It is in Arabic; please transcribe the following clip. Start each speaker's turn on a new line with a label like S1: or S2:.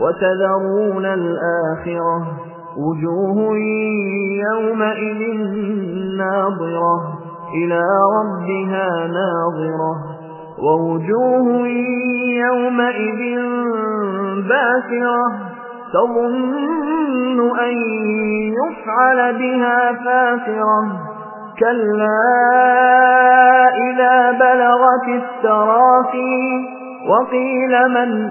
S1: وتذرون الآخرة وجوه يومئذ ناظرة إلى ربها ناظرة ووجوه يومئذ باسرة تظن أن يفعل بها فاكرة كلا إذا بلغت التراقي وقيل من